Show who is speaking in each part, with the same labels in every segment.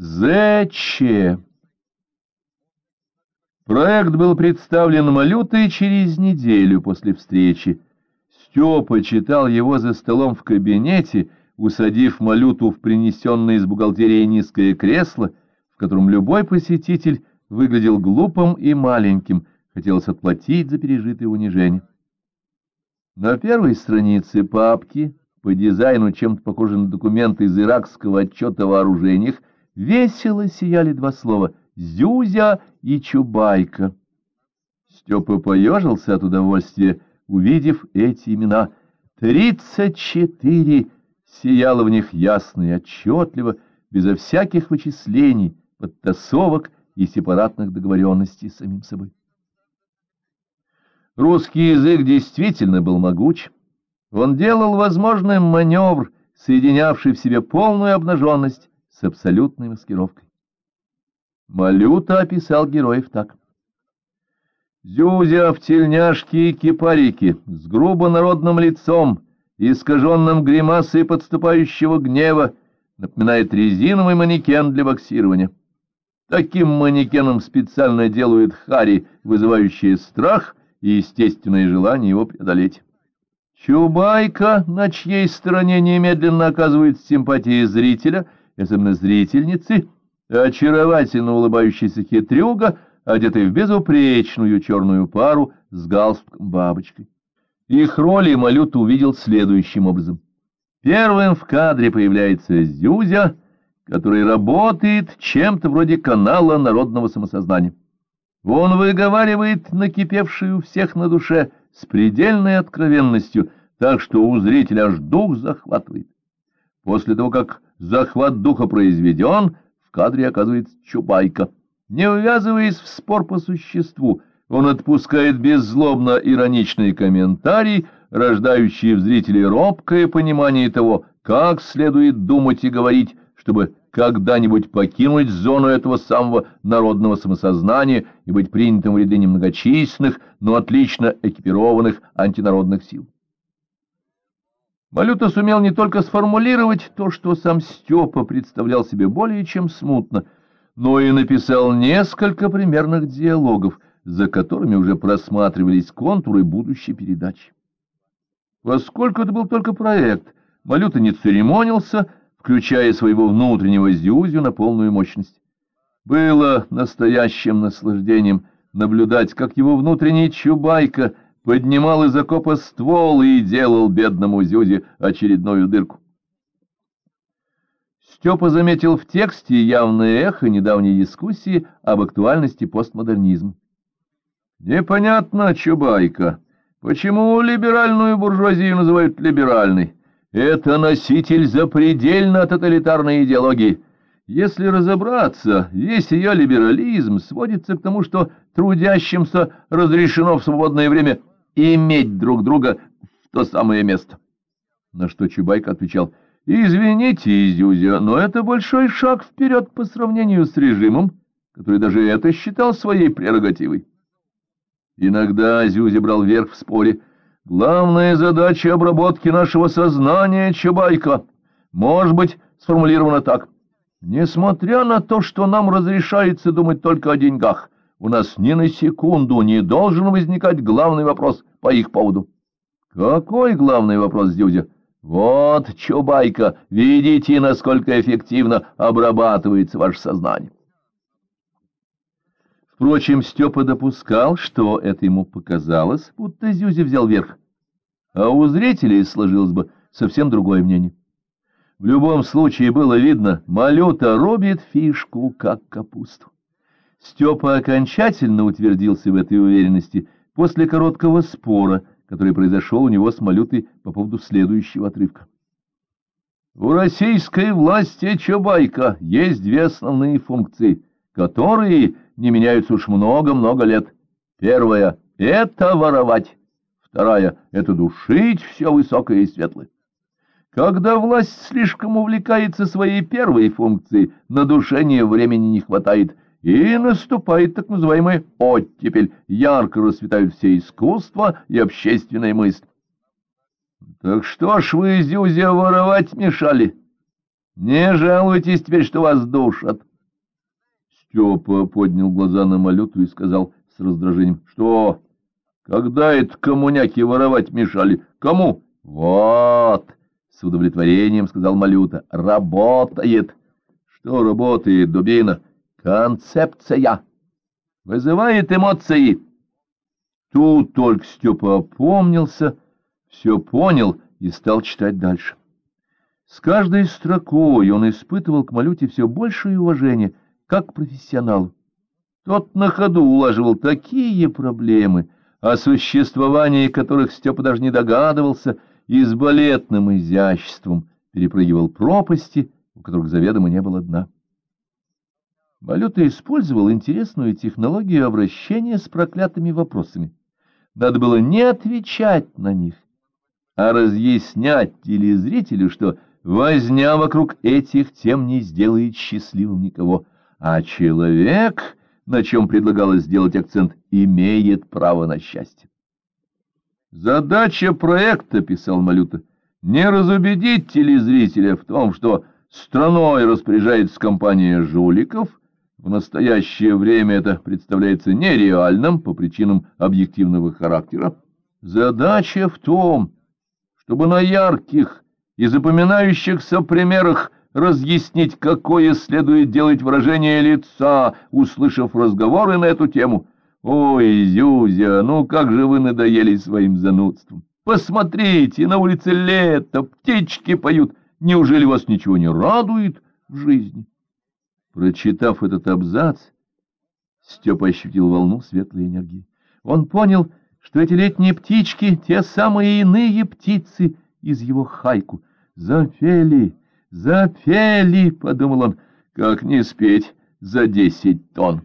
Speaker 1: ЗЧ. Проект был представлен Малютой через неделю после встречи. Степа читал его за столом в кабинете, усадив Малюту в принесенное из бухгалтерии низкое кресло, в котором любой посетитель выглядел глупым и маленьким, хотелось отплатить за пережитое унижение. На первой странице папки, по дизайну чем-то похожий на документы из иракского отчета о вооружениях, весело сияли два слова «Зюзя» и «Чубайка». Степа поежился от удовольствия, увидев эти имена. «Тридцать четыре!» сияло в них ясно и отчетливо, безо всяких вычислений, подтасовок и сепаратных договоренностей с самим собой. Русский язык действительно был могуч. Он делал возможным маневр, соединявший в себе полную обнаженность с абсолютной маскировкой. Малюта описал героев так. Зюзя в тельняшке и кипарике, с грубо народным лицом, искаженным гримасой подступающего гнева, напоминает резиновый манекен для боксирования. Таким манекеном специально делают хари, вызывающие страх и естественное желание его преодолеть. Чубайка, на чьей стороне немедленно оказывает симпатии зрителя — особенно зрительницы, очаровательно улыбающийся хитрюга, одетый в безупречную черную пару с галстуком-бабочкой. Их роли Малюта увидел следующим образом. Первым в кадре появляется Зюзя, который работает чем-то вроде канала народного самосознания. Он выговаривает накипевшую всех на душе с предельной откровенностью, так что у зрителя аж дух захватывает. После того, как захват духа произведен, в кадре оказывается Чубайка. Не увязываясь в спор по существу, он отпускает беззлобно ироничный комментарий, рождающий в зрителе робкое понимание того, как следует думать и говорить, чтобы когда-нибудь покинуть зону этого самого народного самосознания и быть принятым в ряды немногочисленных, но отлично экипированных антинародных сил. Малюта сумел не только сформулировать то, что сам Степа представлял себе более чем смутно, но и написал несколько примерных диалогов, за которыми уже просматривались контуры будущей передачи. Поскольку это был только проект, Малюта не церемонился, включая своего внутреннего зюзю на полную мощность. Было настоящим наслаждением наблюдать, как его внутренний Чубайка — поднимал из окопа ствол и делал бедному Зюзе очередную дырку. Степа заметил в тексте явное эхо недавней дискуссии об актуальности постмодернизма. Непонятно, Чубайка, почему либеральную буржуазию называют либеральной? Это носитель запредельно тоталитарной идеологии. Если разобраться, весь ее либерализм сводится к тому, что трудящимся разрешено в свободное время иметь друг друга в то самое место. На что Чубайка отвечал, «Извините, Изюзя, но это большой шаг вперед по сравнению с режимом, который даже это считал своей прерогативой». Иногда Зюзя брал верх в споре. «Главная задача обработки нашего сознания, Чубайка, может быть сформулирована так. Несмотря на то, что нам разрешается думать только о деньгах, у нас ни на секунду не должен возникать главный вопрос по их поводу. Какой главный вопрос, Дюдя? Вот, Чубайка, видите, насколько эффективно обрабатывается ваше сознание. Впрочем, Степа допускал, что это ему показалось, будто Зюзя взял верх. А у зрителей сложилось бы совсем другое мнение. В любом случае было видно, Малюта рубит фишку, как капусту. Степа окончательно утвердился в этой уверенности после короткого спора, который произошел у него с Малютой по поводу следующего отрывка. У российской власти Чубайка есть две основные функции, которые не меняются уж много-много лет. Первая — это воровать. Вторая — это душить все высокое и светлое. Когда власть слишком увлекается своей первой функцией, на душение времени не хватает — и наступает так называемая оттепель, ярко расцветают все искусства и общественная мысль. Так что ж вы, Зюзя, воровать мешали? Не жалуйтесь теперь, что вас душат. Степа поднял глаза на Малюту и сказал с раздражением. — Что? Когда это коммуняки воровать мешали? Кому? — Вот! — с удовлетворением сказал Малюта. — Работает! — Что работает, дубина? — Концепция! Вызывает эмоции! Тут только Степа опомнился, все понял и стал читать дальше. С каждой строкой он испытывал к Малюте все большее уважение, как к профессионалу. Тот на ходу улаживал такие проблемы, о существовании которых Степа даже не догадывался, и с балетным изяществом перепрыгивал пропасти, у которых заведомо не было дна. Малюта использовал интересную технологию обращения с проклятыми вопросами. Надо было не отвечать на них, а разъяснять телезрителю, что Возня вокруг этих тем не сделает счастливым никого, а человек, на чем предлагалось сделать акцент, имеет право на счастье. Задача проекта, писал Малюта, не разубедить телезрителя в том, что страной распоряжается компания жуликов, в настоящее время это представляется нереальным по причинам объективного характера. Задача в том, чтобы на ярких, и запоминающихся примерах разъяснить, какое следует делать выражение лица, услышав разговоры на эту тему. Ой, Зюзя, ну как же вы надоели своим занудством! Посмотрите, на улице лето, птички поют. Неужели вас ничего не радует в жизни? Прочитав этот абзац, Степа ощутил волну светлой энергии. Он понял, что эти летние птички — те самые иные птицы из его хайку — Запели, запели, — подумал он, — как не спеть за десять тонн.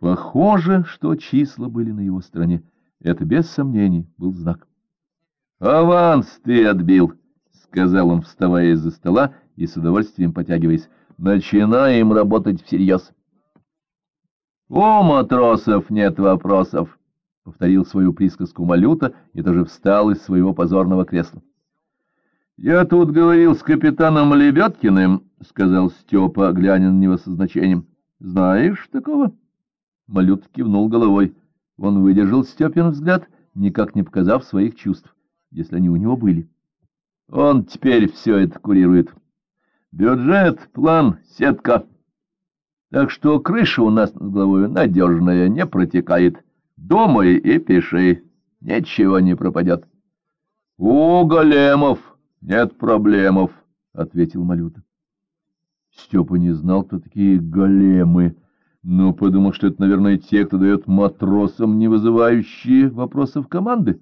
Speaker 1: Похоже, что числа были на его стороне. Это, без сомнений, был знак. — Аванс ты отбил, — сказал он, вставая из-за стола и с удовольствием потягиваясь. — Начинаем работать всерьез. — У матросов нет вопросов, — повторил свою присказку Малюта и тоже встал из своего позорного кресла. «Я тут говорил с капитаном Лебедкиным», — сказал Степа, глядя на него со значением. «Знаешь такого?» Малют кивнул головой. Он выдержал Степин взгляд, никак не показав своих чувств, если они у него были. «Он теперь все это курирует. Бюджет, план, сетка. Так что крыша у нас над головой надежная, не протекает. Думай и пиши, ничего не пропадет». «У големов!» — Нет проблемов, — ответил Малюта. Степа не знал, кто такие големы, но подумал, что это, наверное, те, кто дает матросам, не вызывающие вопросов команды.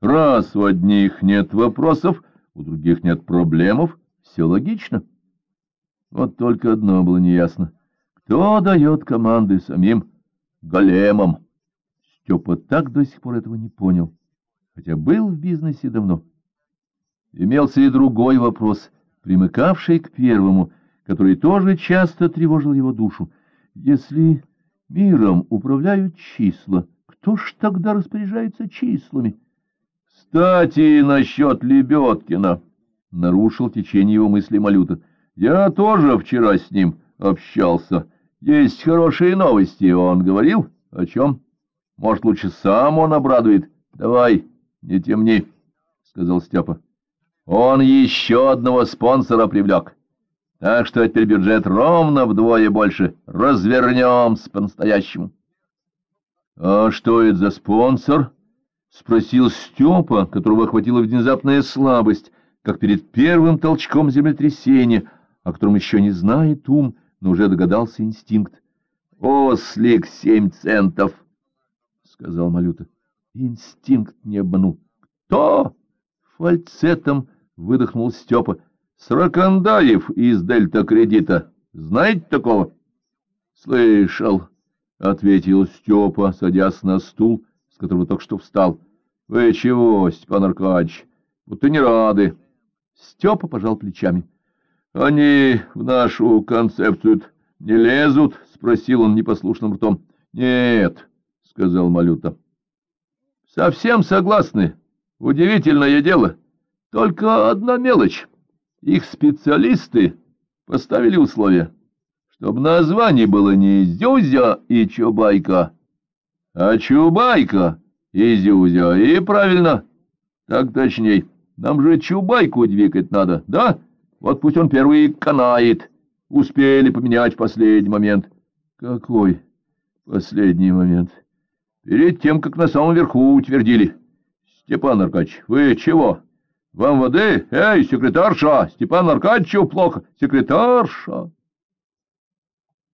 Speaker 1: Раз у одних нет вопросов, у других нет проблемов, все логично. Вот только одно было неясно. Кто дает команды самим големам? Степа так до сих пор этого не понял, хотя был в бизнесе давно. Имелся и другой вопрос, примыкавший к первому, который тоже часто тревожил его душу. Если миром управляют числа, кто ж тогда распоряжается числами? — Кстати, насчет Лебедкина, — нарушил течение его мысли Малюта. — Я тоже вчера с ним общался. Есть хорошие новости, он говорил. О чем? Может, лучше сам он обрадует? Давай, не темни, — сказал Степа. Он еще одного спонсора привлек. Так что теперь бюджет ровно вдвое больше. Развернемся по-настоящему. — А что это за спонсор? — спросил Степа, которого охватила внезапная слабость, как перед первым толчком землетрясения, о котором еще не знает ум, но уже догадался инстинкт. — Ослик семь центов, — сказал Малюта. Инстинкт не обманул. — Кто? — фальцетом выдохнул Степа. Сракандаев из Дельта Кредита. Знаете такого? Слышал, ответил Степа, садясь на стул, с которого только что встал. Вы чего, Степан Аркадьевич? Будто не рады. Степа пожал плечами. Они в нашу концепцию не лезут? спросил он непослушным ртом. Нет, сказал Малюта. Совсем согласны. Удивительное дело. Только одна мелочь. Их специалисты поставили условия, Чтоб название было не Зюзя и Чубайка, а Чубайка и Зюзя, и правильно, так точней. Нам же Чубайку двигать надо, да? Вот пусть он первый канает. Успели поменять в последний момент. Какой последний момент? Перед тем, как на самом верху утвердили. Степан Аркадьевич, вы чего? Вам воды? Эй, секретарша! Степан Аркадьевичу плохо. Секретарша!